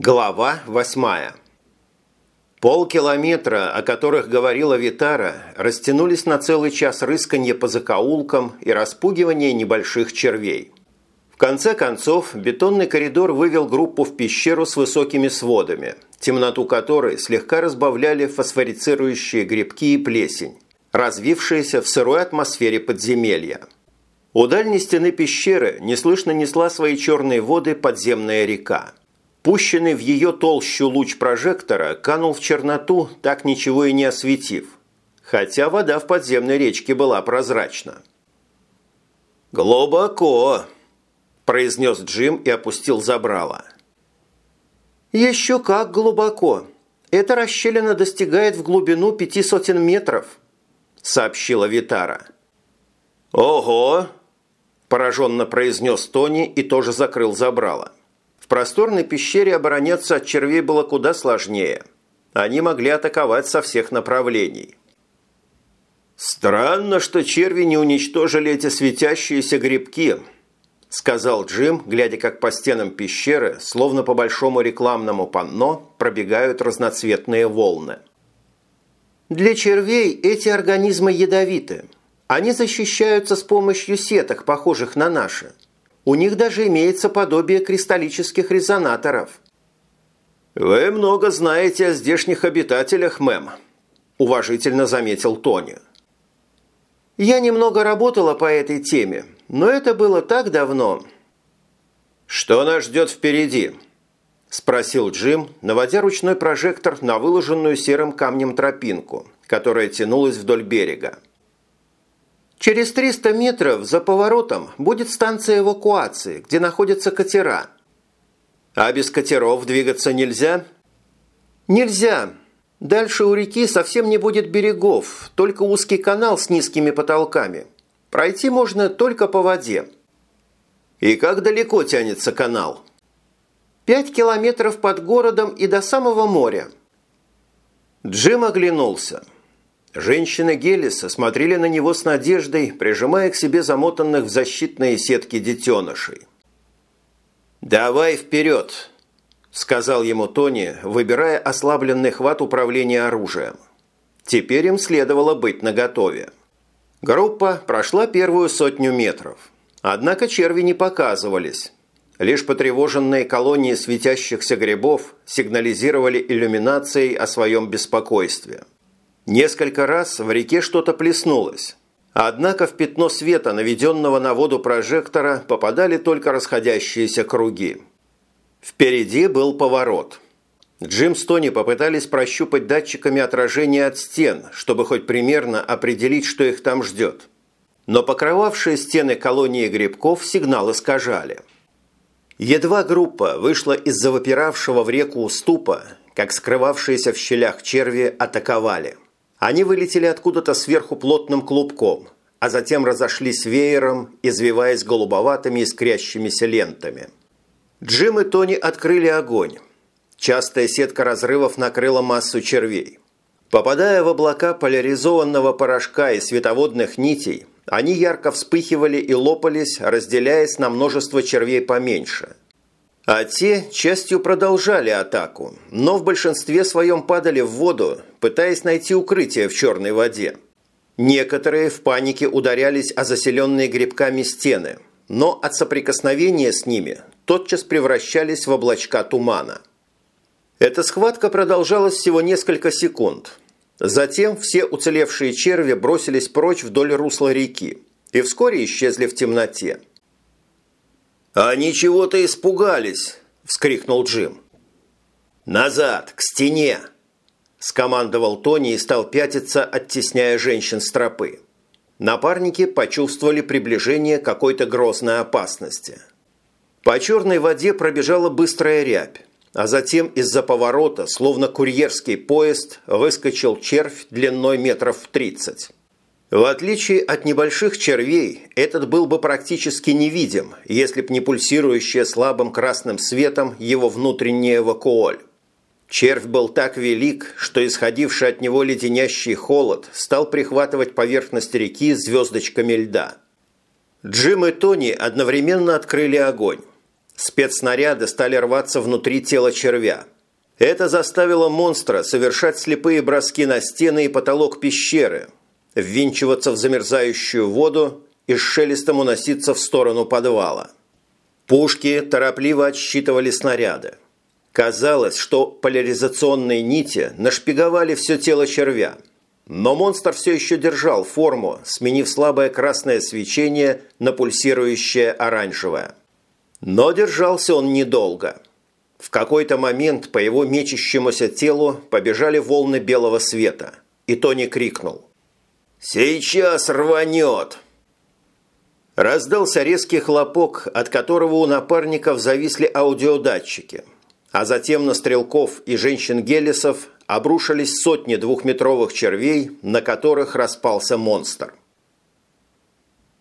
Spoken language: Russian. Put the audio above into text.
Глава восьмая. Полкилометра, о которых говорила Витара, растянулись на целый час рысканье по закоулкам и распугивание небольших червей. В конце концов, бетонный коридор вывел группу в пещеру с высокими сводами, темноту которой слегка разбавляли фосфорицирующие грибки и плесень, развившиеся в сырой атмосфере подземелья. У дальней стены пещеры неслышно несла свои черные воды подземная река. Пущенный в ее толщу луч прожектора канул в черноту, так ничего и не осветив, хотя вода в подземной речке была прозрачна. «Глубоко!» – произнес Джим и опустил забрало. «Еще как глубоко! Эта расщелина достигает в глубину пяти сотен метров», – сообщила Витара. «Ого!» – пораженно произнес Тони и тоже закрыл забрало. В просторной пещере обороняться от червей было куда сложнее. Они могли атаковать со всех направлений. «Странно, что черви не уничтожили эти светящиеся грибки», – сказал Джим, глядя, как по стенам пещеры, словно по большому рекламному панно, пробегают разноцветные волны. «Для червей эти организмы ядовиты. Они защищаются с помощью сеток, похожих на наши. У них даже имеется подобие кристаллических резонаторов. «Вы много знаете о здешних обитателях, мэм», – уважительно заметил Тони. «Я немного работала по этой теме, но это было так давно». «Что нас ждет впереди?» – спросил Джим, наводя ручной прожектор на выложенную серым камнем тропинку, которая тянулась вдоль берега. Через 300 метров за поворотом будет станция эвакуации, где находятся катера. А без катеров двигаться нельзя? Нельзя. Дальше у реки совсем не будет берегов, только узкий канал с низкими потолками. Пройти можно только по воде. И как далеко тянется канал? Пять километров под городом и до самого моря. Джим оглянулся. Женщины Гелиса смотрели на него с надеждой, прижимая к себе замотанных в защитные сетки детенышей. «Давай вперед!» – сказал ему Тони, выбирая ослабленный хват управления оружием. Теперь им следовало быть наготове. Группа прошла первую сотню метров. Однако черви не показывались. Лишь потревоженные колонии светящихся грибов сигнализировали иллюминацией о своем беспокойстве – Несколько раз в реке что-то плеснулось. Однако в пятно света, наведенного на воду прожектора, попадали только расходящиеся круги. Впереди был поворот. Джим с Тони попытались прощупать датчиками отражения от стен, чтобы хоть примерно определить, что их там ждет. Но покрывавшие стены колонии грибков сигнал искажали. Едва группа вышла из-за выпиравшего в реку уступа, как скрывавшиеся в щелях черви атаковали – они вылетели откуда-то сверху плотным клубком, а затем разошлись веером, извиваясь голубоватыми искрящимися лентами. Джим и Тони открыли огонь. Частая сетка разрывов накрыла массу червей. Попадая в облака поляризованного порошка и световодных нитей, они ярко вспыхивали и лопались, разделяясь на множество червей поменьше – а те частью продолжали атаку, но в большинстве своем падали в воду, пытаясь найти укрытие в черной воде. Некоторые в панике ударялись о заселенные грибками стены, но от соприкосновения с ними тотчас превращались в облачка тумана. Эта схватка продолжалась всего несколько секунд. Затем все уцелевшие черви бросились прочь вдоль русла реки и вскоре исчезли в темноте. «А ничего-то испугались!» – вскрикнул Джим. «Назад, к стене!» – скомандовал Тони и стал пятиться, оттесняя женщин с тропы. Напарники почувствовали приближение какой-то грозной опасности. По черной воде пробежала быстрая рябь, а затем из-за поворота, словно курьерский поезд, выскочил червь длиной метров в тридцать. В отличие от небольших червей, этот был бы практически невидим, если б не пульсирующая слабым красным светом его внутренняя вакуоль. Червь был так велик, что исходивший от него леденящий холод стал прихватывать поверхность реки звездочками льда. Джим и Тони одновременно открыли огонь. Спецснаряды стали рваться внутри тела червя. Это заставило монстра совершать слепые броски на стены и потолок пещеры, ввинчиваться в замерзающую воду и шелестом уноситься в сторону подвала. Пушки торопливо отсчитывали снаряды. Казалось, что поляризационные нити нашпиговали все тело червя. Но монстр все еще держал форму, сменив слабое красное свечение на пульсирующее оранжевое. Но держался он недолго. В какой-то момент по его мечущемуся телу побежали волны белого света, и Тони крикнул. «Сейчас рванет!» Раздался резкий хлопок, от которого у напарников зависли аудиодатчики. А затем на стрелков и женщин-гелисов обрушились сотни двухметровых червей, на которых распался монстр.